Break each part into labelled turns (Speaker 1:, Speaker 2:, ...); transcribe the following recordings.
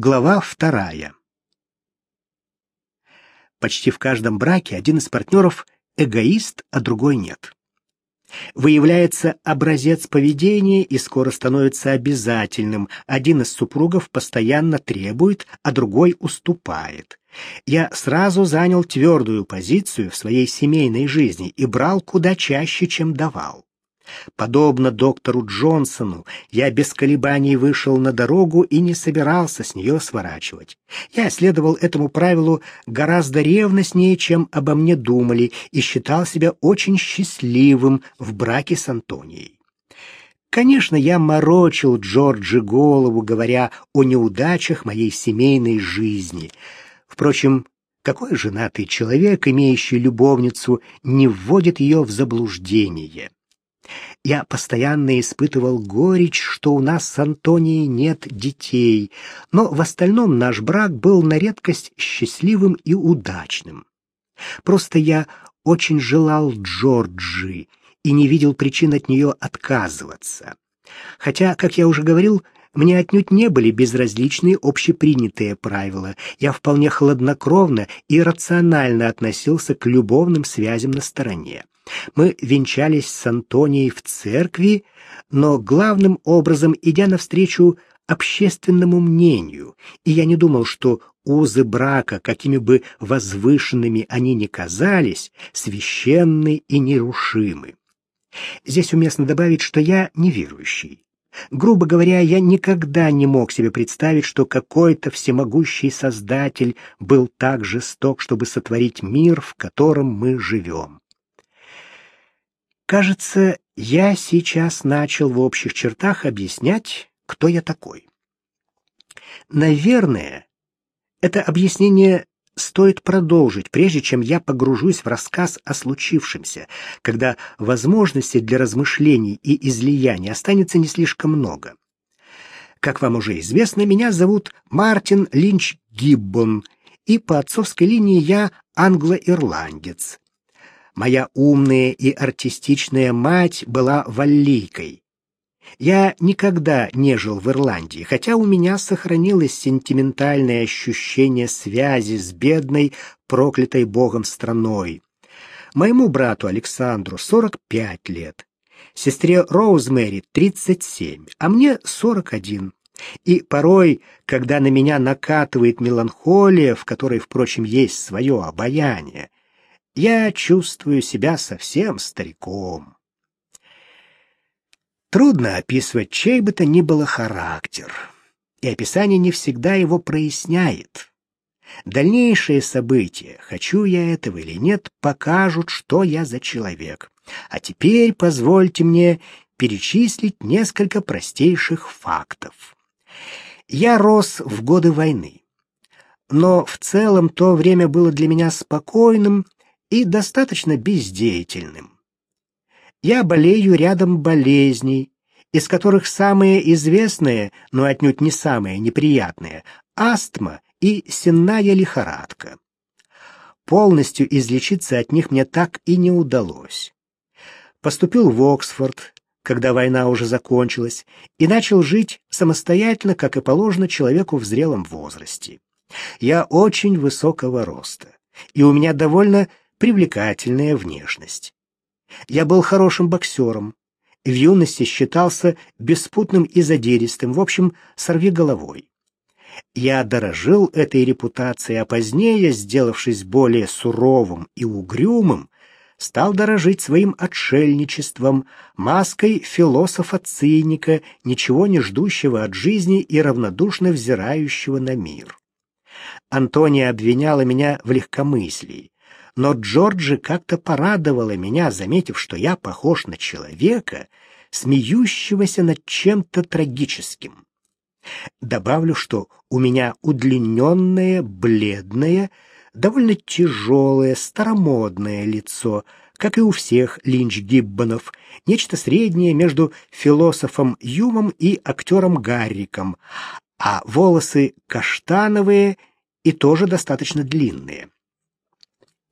Speaker 1: Глава вторая. Почти в каждом браке один из партнеров эгоист, а другой нет. Выявляется образец поведения и скоро становится обязательным. Один из супругов постоянно требует, а другой уступает. Я сразу занял твердую позицию в своей семейной жизни и брал куда чаще, чем давал. Подобно доктору Джонсону, я без колебаний вышел на дорогу и не собирался с нее сворачивать. Я следовал этому правилу гораздо ревностнее, чем обо мне думали, и считал себя очень счастливым в браке с Антонией. Конечно, я морочил Джорджи голову, говоря о неудачах моей семейной жизни. Впрочем, какой женатый человек, имеющий любовницу, не вводит ее в заблуждение? Я постоянно испытывал горечь, что у нас с Антонией нет детей, но в остальном наш брак был на редкость счастливым и удачным. Просто я очень желал Джорджи и не видел причин от нее отказываться. Хотя, как я уже говорил, мне отнюдь не были безразличны общепринятые правила. Я вполне хладнокровно и рационально относился к любовным связям на стороне. Мы венчались с Антонией в церкви, но главным образом идя навстречу общественному мнению, и я не думал, что узы брака, какими бы возвышенными они ни казались, священны и нерушимы. Здесь уместно добавить, что я неверующий. Грубо говоря, я никогда не мог себе представить, что какой-то всемогущий Создатель был так жесток, чтобы сотворить мир, в котором мы живем. Кажется, я сейчас начал в общих чертах объяснять, кто я такой. Наверное, это объяснение стоит продолжить, прежде чем я погружусь в рассказ о случившемся, когда возможностей для размышлений и излияний останется не слишком много. Как вам уже известно, меня зовут Мартин Линч Гиббон, и по отцовской линии я англо-ирландец. Моя умная и артистичная мать была валлийкой. Я никогда не жил в Ирландии, хотя у меня сохранилось сентиментальное ощущение связи с бедной, проклятой Богом страной. Моему брату Александру 45 лет, сестре Роузмэри 37, а мне 41. И порой, когда на меня накатывает меланхолия, в которой, впрочем, есть свое обаяние, я чувствую себя совсем стариком. Трудно описывать чей бы то ни было характер, и описание не всегда его проясняет. Дальнейшие события, хочу я этого или нет, покажут, что я за человек. А теперь позвольте мне перечислить несколько простейших фактов. Я рос в годы войны. Но в целом то время было для меня спокойным и достаточно бездеятельным. Я болею рядом болезней, из которых самые известные, но отнюдь не самые неприятные – астма и сенная лихорадка. Полностью излечиться от них мне так и не удалось. Поступил в Оксфорд, когда война уже закончилась, и начал жить самостоятельно, как и положено человеку в зрелом возрасте. Я очень высокого роста, и у меня довольно привлекательная внешность. Я был хорошим боксером, в юности считался беспутным и задиристым, в общем, сорви головой. Я дорожил этой репутацией, а позднее, сделавшись более суровым и угрюмым, стал дорожить своим отшельничеством, маской философа-циника, ничего не ждущего от жизни и равнодушно взирающего на мир. Антония обвиняла меня в легкомыслии, но Джорджи как-то порадовала меня, заметив, что я похож на человека, смеющегося над чем-то трагическим. Добавлю, что у меня удлиненное, бледное, довольно тяжелое, старомодное лицо, как и у всех Линч-Гиббонов, нечто среднее между философом Юмом и актером Гарриком, а волосы каштановые и тоже достаточно длинные.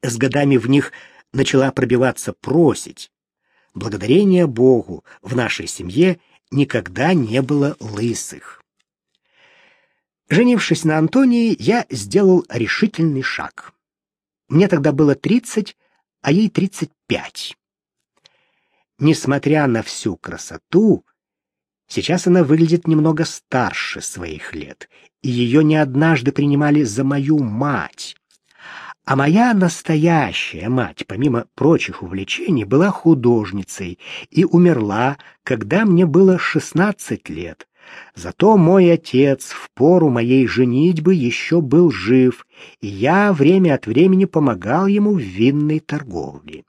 Speaker 1: С годами в них начала пробиваться просить. Благодарение Богу в нашей семье никогда не было лысых. Женившись на Антонии, я сделал решительный шаг. Мне тогда было 30, а ей 35. Несмотря на всю красоту, сейчас она выглядит немного старше своих лет, и ее не однажды принимали за мою мать. А моя настоящая мать, помимо прочих увлечений, была художницей и умерла, когда мне было 16 лет. Зато мой отец в пору моей женитьбы еще был жив, и я время от времени помогал ему в винной торговле.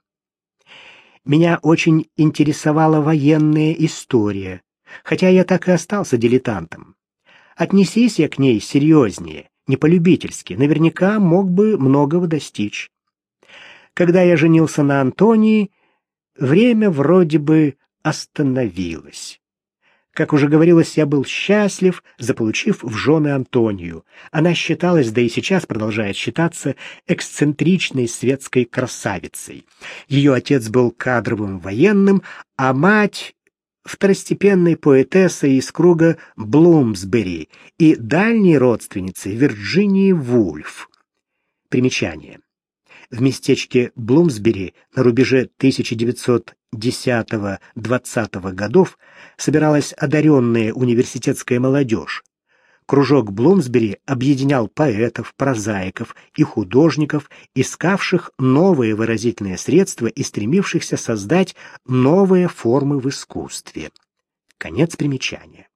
Speaker 1: Меня очень интересовала военная история, хотя я так и остался дилетантом. Отнесись я к ней серьезнее, не полюбительски, наверняка мог бы многого достичь. Когда я женился на Антонии, время вроде бы остановилось. Как уже говорилось, я был счастлив, заполучив в жены Антонию. Она считалась, да и сейчас продолжает считаться, эксцентричной светской красавицей. Ее отец был кадровым военным, а мать — второстепенной поэтессой из круга Блумсбери и дальней родственницей Вирджинии Вульф. Примечание в местечке Блумсбери на рубеже 1910-20 годов собиралась одаренная университетская молодежь. Кружок Блумсбери объединял поэтов, прозаиков и художников, искавших новые выразительные средства и стремившихся создать новые формы в искусстве. Конец примечания.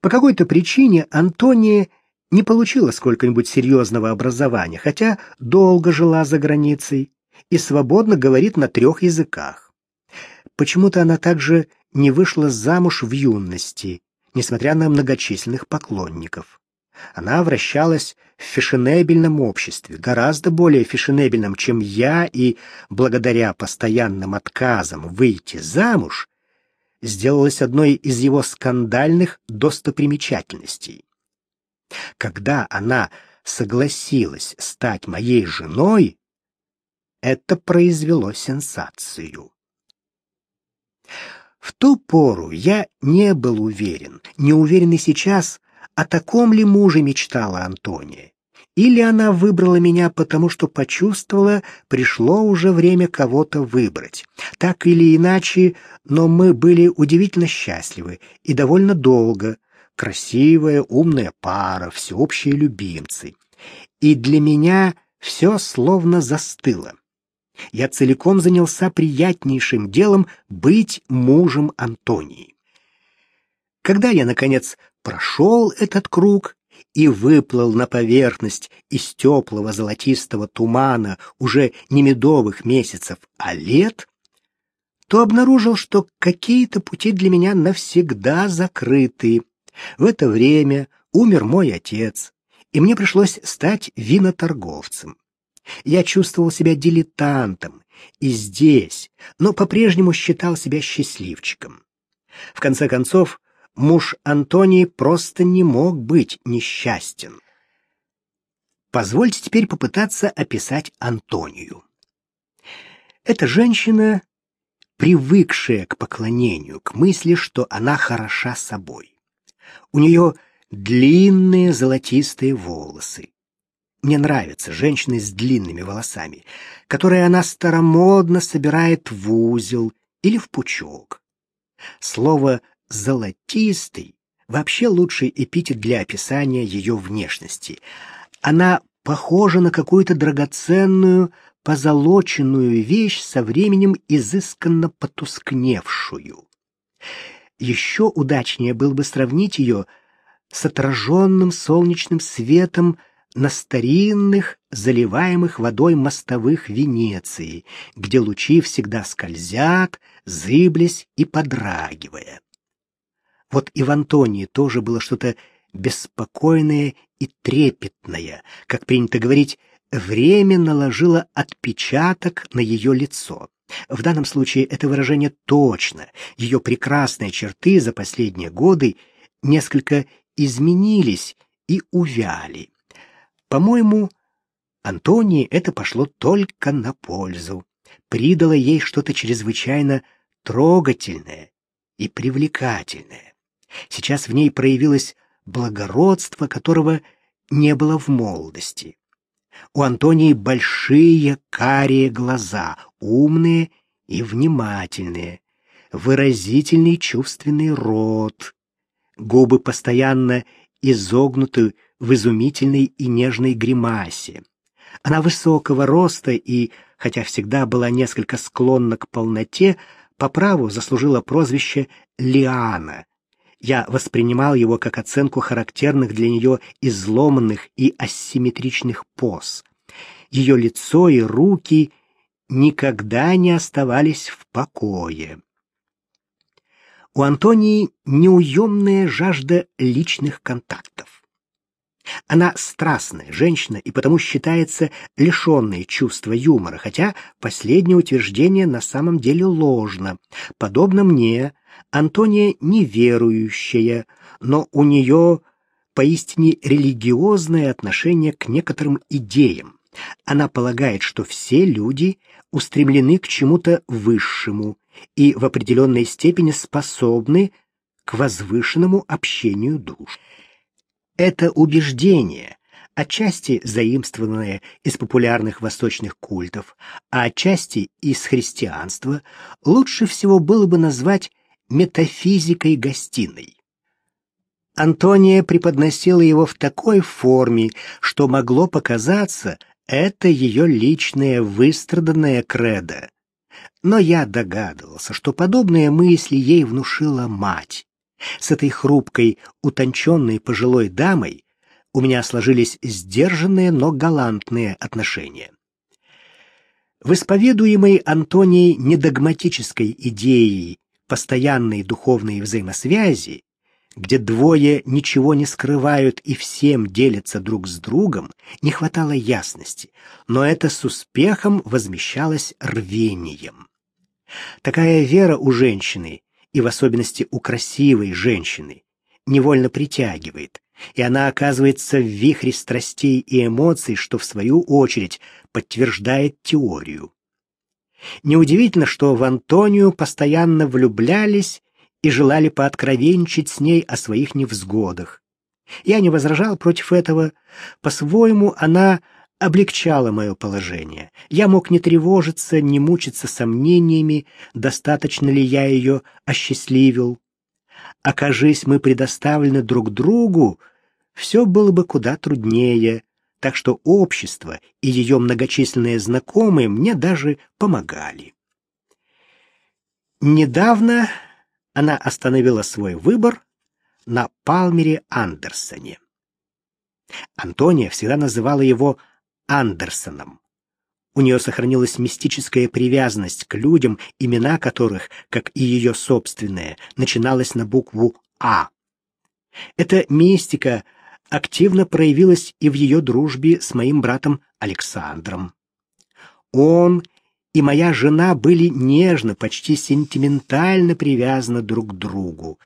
Speaker 1: По какой-то причине Антония не получила сколько-нибудь серьезного образования, хотя долго жила за границей и свободно говорит на трех языках. Почему-то она также не вышла замуж в юности, несмотря на многочисленных поклонников. Она вращалась в фешенебельном обществе, гораздо более фешенебельном, чем я, и благодаря постоянным отказам выйти замуж, сделалась одной из его скандальных достопримечательностей. Когда она согласилась стать моей женой, это произвело сенсацию. В ту пору я не был уверен, не уверен и сейчас, о таком ли муже мечтала Антония. Или она выбрала меня потому, что почувствовала, пришло уже время кого-то выбрать. Так или иначе, но мы были удивительно счастливы и довольно долго, красивая, умная пара, всеобщие любимцы. И для меня все словно застыло. Я целиком занялся приятнейшим делом быть мужем Антонии. Когда я, наконец, прошел этот круг и выплыл на поверхность из теплого золотистого тумана уже не медовых месяцев, а лет, то обнаружил, что какие-то пути для меня навсегда закрыты, в это время умер мой отец, и мне пришлось стать виноторговцем. Я чувствовал себя дилетантом и здесь, но по-прежнему считал себя счастливчиком. В конце концов, муж Антонии просто не мог быть несчастен. Позвольте теперь попытаться описать Антонию. Эта женщина, привыкшая к поклонению, к мысли, что она хороша собой. У нее длинные золотистые волосы. Мне нравятся женщины с длинными волосами, которые она старомодно собирает в узел или в пучок. Слово «золотистый» вообще лучший эпитет для описания ее внешности. Она похожа на какую-то драгоценную, позолоченную вещь со временем изысканно потускневшую. Еще удачнее было бы сравнить ее с отраженным солнечным светом на старинных, заливаемых водой мостовых Венеции, где лучи всегда скользят, зыблясь и подрагивая. Вот и в Антонии тоже было что-то беспокойное и трепетное, как принято говорить, время наложило отпечаток на ее лицо. В данном случае это выражение точно. Ее прекрасные черты за последние годы несколько изменились и увяли. По-моему, Антонии это пошло только на пользу. Придало ей что-то чрезвычайно трогательное и привлекательное. Сейчас в ней проявилась благородства, которого не было в молодости. У Антонии большие карие глаза, умные и внимательные, выразительный чувственный рот, губы постоянно изогнуты в изумительной и нежной гримасе. Она высокого роста и, хотя всегда была несколько склонна к полноте, по праву заслужила прозвище Лиана. Я воспринимал его как оценку характерных для нее изломанных и асимметричных поз. Ее лицо и руки никогда не оставались в покое. У Антонии неуемная жажда личных контактов. Она страстная женщина и потому считается лишенной чувства юмора, хотя последнее утверждение на самом деле ложно. Подобно мне, Антония неверующая, но у нее поистине религиозное отношение к некоторым идеям. Она полагает, что все люди устремлены к чему-то высшему и в определенной степени способны к возвышенному общению душ. Это убеждение, отчасти заимствованное из популярных восточных культов, а отчасти из христианства, лучше всего было бы назвать метафизикой гостиной. Антония преподносила его в такой форме, что могло показаться, это ее личное выстраданное кредо. Но я догадывался, что подобные мысли ей внушила мать. С этой хрупкой, утонченной пожилой дамой у меня сложились сдержанные, но галантные отношения. В исповедуемой Антонией недогматической идеей постоянной духовной взаимосвязи, где двое ничего не скрывают и всем делятся друг с другом, не хватало ясности, но это с успехом возмещалось рвением. Такая вера у женщины и в особенности у красивой женщины, невольно притягивает, и она оказывается в вихре страстей и эмоций, что в свою очередь подтверждает теорию. Неудивительно, что в Антонию постоянно влюблялись и желали пооткровенничать с ней о своих невзгодах. Я не возражал против этого. По-своему она облегчало мое положение. Я мог не тревожиться, не мучиться сомнениями, достаточно ли я ее осчастливил. Окажись мы предоставлены друг другу, все было бы куда труднее, так что общество и ее многочисленные знакомые мне даже помогали. Недавно она остановила свой выбор на Палмере Андерсоне. Антония всегда называла его Андерсоном. У нее сохранилась мистическая привязанность к людям, имена которых, как и ее собственное, начиналось на букву «А». Эта мистика активно проявилась и в ее дружбе с моим братом Александром. Он и моя жена были нежно, почти сентиментально привязаны друг к другу.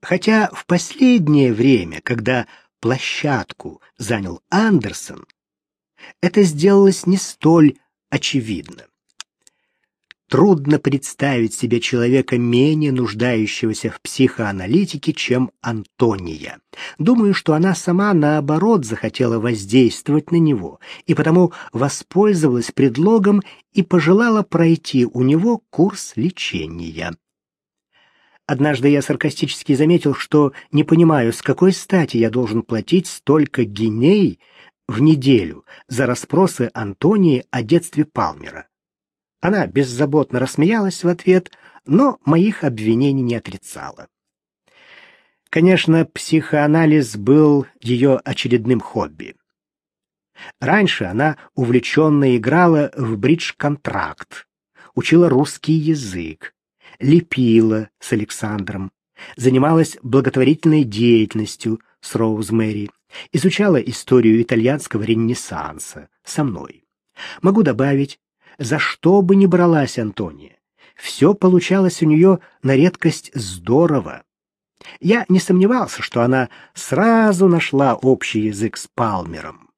Speaker 1: Хотя в последнее время, когда площадку занял Андерсон, это сделалось не столь очевидно. Трудно представить себе человека менее нуждающегося в психоаналитике, чем Антония. Думаю, что она сама наоборот захотела воздействовать на него и потому воспользовалась предлогом и пожелала пройти у него курс лечения. Однажды я саркастически заметил, что не понимаю, с какой стати я должен платить столько гиней в неделю за расспросы Антонии о детстве Палмера. Она беззаботно рассмеялась в ответ, но моих обвинений не отрицала. Конечно, психоанализ был ее очередным хобби. Раньше она увлеченно играла в бридж-контракт, учила русский язык, лепила с Александром, занималась благотворительной деятельностью с Роузмэри, Изучала историю итальянского ренессанса со мной. Могу добавить, за что бы ни бралась Антония, все получалось у нее на редкость здорово. Я не сомневался, что она сразу нашла общий язык с Палмером.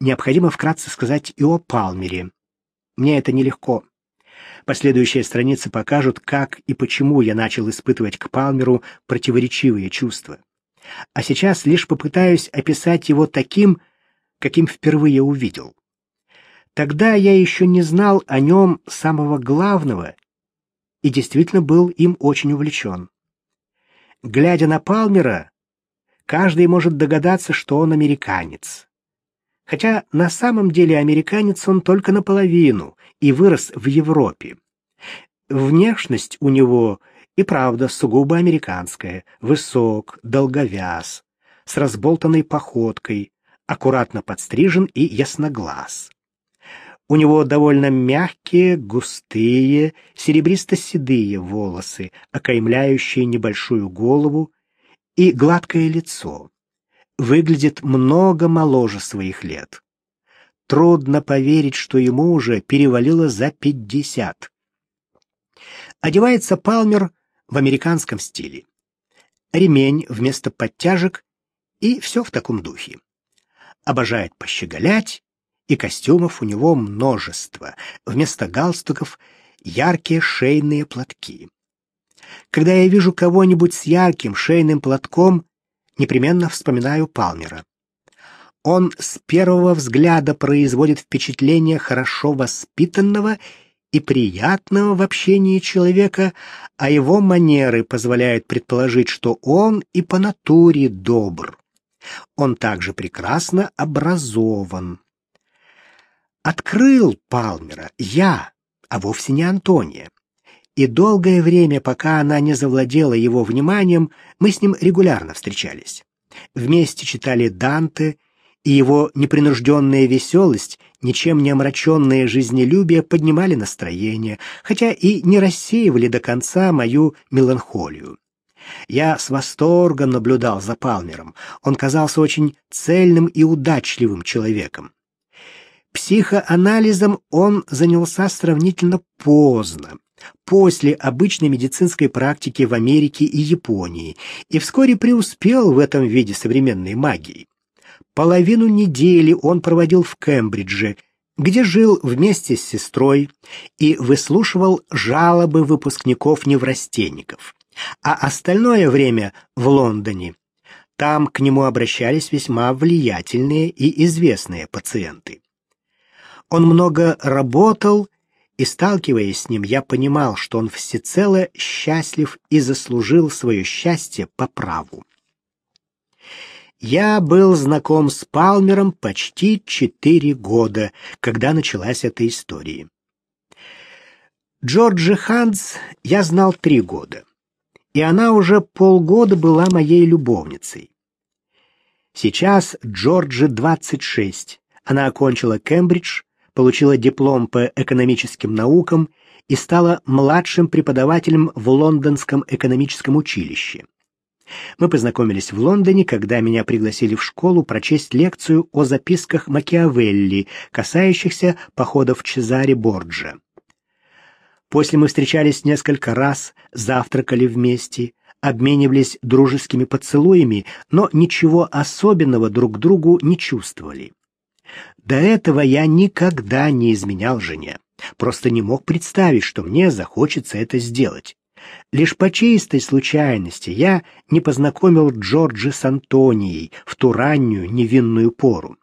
Speaker 1: Необходимо вкратце сказать и о Палмере. Мне это нелегко. Последующие страницы покажут, как и почему я начал испытывать к Палмеру противоречивые чувства. А сейчас лишь попытаюсь описать его таким, каким впервые увидел. Тогда я еще не знал о нем самого главного и действительно был им очень увлечен. Глядя на Палмера, каждый может догадаться, что он американец. Хотя на самом деле американец он только наполовину и вырос в Европе. Внешность у него и правда сугубо американская, высок, долговяз, с разболтанной походкой, аккуратно подстрижен и ясноглаз. У него довольно мягкие, густые, серебристо-седые волосы, окаймляющие небольшую голову, и гладкое лицо. Выглядит много моложе своих лет. Трудно поверить, что ему уже перевалило за пятьдесят. Одевается Палмер в американском стиле. Ремень вместо подтяжек и все в таком духе. Обожает пощеголять, и костюмов у него множество. Вместо галстуков яркие шейные платки. Когда я вижу кого-нибудь с ярким шейным платком, непременно вспоминаю Палмера. Он с первого взгляда производит впечатление хорошо воспитанного и приятного в общении человека, а его манеры позволяют предположить, что он и по натуре добр. Он также прекрасно образован. Открыл Палмера я, а вовсе не Антония. И долгое время, пока она не завладела его вниманием, мы с ним регулярно встречались. Вместе читали Данте, и его непринужденная веселость, ничем не омраченное жизнелюбие поднимали настроение, хотя и не рассеивали до конца мою меланхолию. Я с восторгом наблюдал за Палмером. Он казался очень цельным и удачливым человеком. Психоанализом он занялся сравнительно поздно, после обычной медицинской практики в Америке и Японии, и вскоре преуспел в этом виде современной магии. Половину недели он проводил в Кембридже, где жил вместе с сестрой и выслушивал жалобы выпускников-неврастенников, а остальное время в Лондоне. Там к нему обращались весьма влиятельные и известные пациенты. Он много работал, и, сталкиваясь с ним, я понимал, что он всецело счастлив и заслужил свое счастье по праву. Я был знаком с Палмером почти четыре года, когда началась эта история. Джорджи Ханс я знал три года, и она уже полгода была моей любовницей. Сейчас Джорджи 26. Она окончила Кембридж, получила диплом по экономическим наукам и стала младшим преподавателем в Лондонском экономическом училище. Мы познакомились в Лондоне, когда меня пригласили в школу прочесть лекцию о записках Макиавелли, касающихся походов Чезаре Борджа. После мы встречались несколько раз, завтракали вместе, обменивались дружескими поцелуями, но ничего особенного друг другу не чувствовали. До этого я никогда не изменял жене. Просто не мог представить, что мне захочется это сделать. Лишь по чистой случайности я не познакомил Джорджи с Антонией в ту раннюю невинную пору.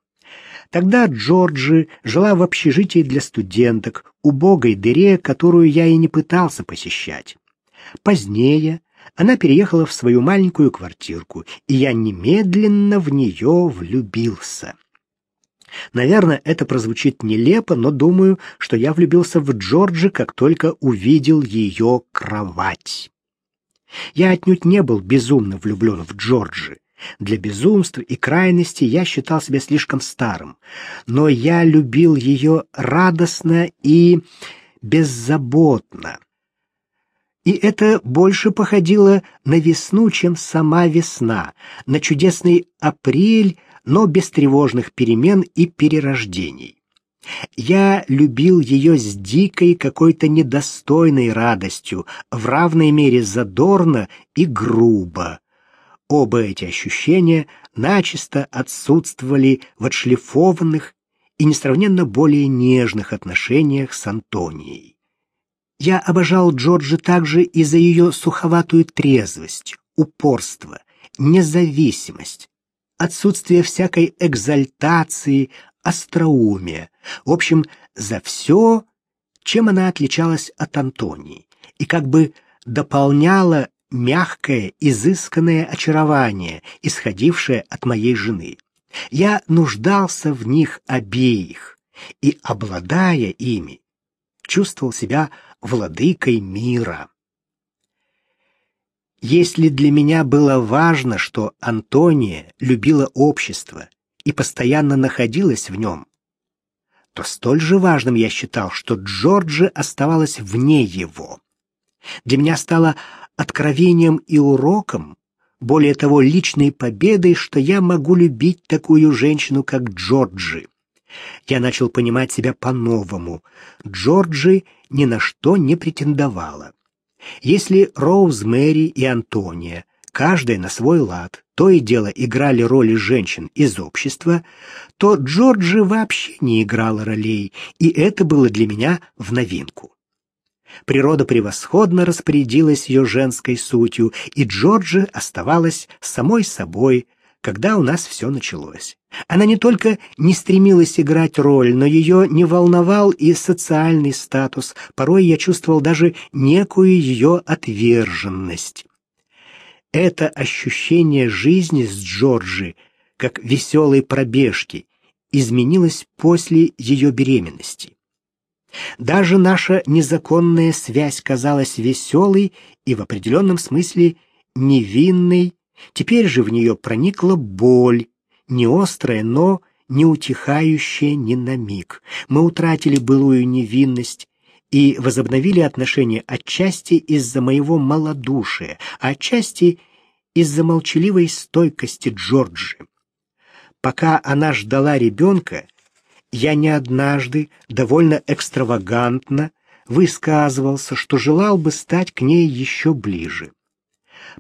Speaker 1: Тогда Джорджи жила в общежитии для студенток, убогой дыре, которую я и не пытался посещать. Позднее она переехала в свою маленькую квартирку, и я немедленно в нее влюбился. Наверное, это прозвучит нелепо, но думаю, что я влюбился в Джорджи, как только увидел ее кровать. Я отнюдь не был безумно влюблен в Джорджи. Для безумства и крайности я считал себя слишком старым, но я любил ее радостно и беззаботно. И это больше походило на весну, чем сама весна, на чудесный апрель, но без тревожных перемен и перерождений. Я любил ее с дикой какой-то недостойной радостью, в равной мере задорно и грубо. Оба эти ощущения начисто отсутствовали в отшлифованных и несравненно более нежных отношениях с Антонией. Я обожал Джорджи также и за ее суховатую трезвость, упорство, независимость, отсутствие всякой экзальтации, остроумия. В общем, за все, чем она отличалась от Антонии, и как бы дополняла мягкое, изысканное очарование, исходившее от моей жены. Я нуждался в них обеих, и, обладая ими, чувствовал себя владыкой мира. Если для меня было важно, что Антония любила общество и постоянно находилась в нем, то столь же важным я считал, что Джорджи оставалась вне его. Для меня стало откровением и уроком, более того, личной победой, что я могу любить такую женщину, как Джорджи. Я начал понимать себя по-новому. Джорджи ни на что не претендовала. Если Роуз Мэри и Антония, каждая на свой лад, то и дело играли роли женщин из общества, то Джорджи вообще не играла ролей, и это было для меня в новинку. Природа превосходно распорядилась ее женской сутью, и Джорджи оставалась самой собой, когда у нас все началось. Она не только не стремилась играть роль, но ее не волновал и социальный статус. Порой я чувствовал даже некую ее отверженность. Это ощущение жизни с Джорджи, как веселой пробежки, изменилось после ее беременности. Даже наша незаконная связь казалась веселой и в определенном смысле невинной. Теперь же в нее проникла боль, не острая, но не утихающая ни на миг. Мы утратили былую невинность и возобновили отношения отчасти из-за моего малодушия, а отчасти из-за молчаливой стойкости Джорджи. Пока она ждала ребенка, я не однажды довольно экстравагантно высказывался, что желал бы стать к ней еще ближе.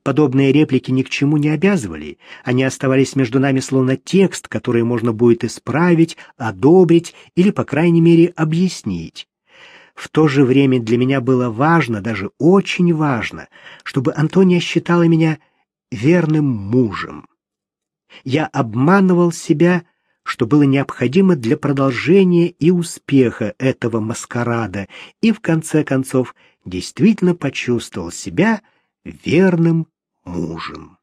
Speaker 1: Подобные реплики ни к чему не обязывали, они оставались между нами словно текст, который можно будет исправить, одобрить или, по крайней мере, объяснить. В то же время для меня было важно, даже очень важно, чтобы Антония считала меня верным мужем. Я обманывал себя, что было необходимо для продолжения и успеха этого маскарада, и в конце концов действительно почувствовал себя верным мужем.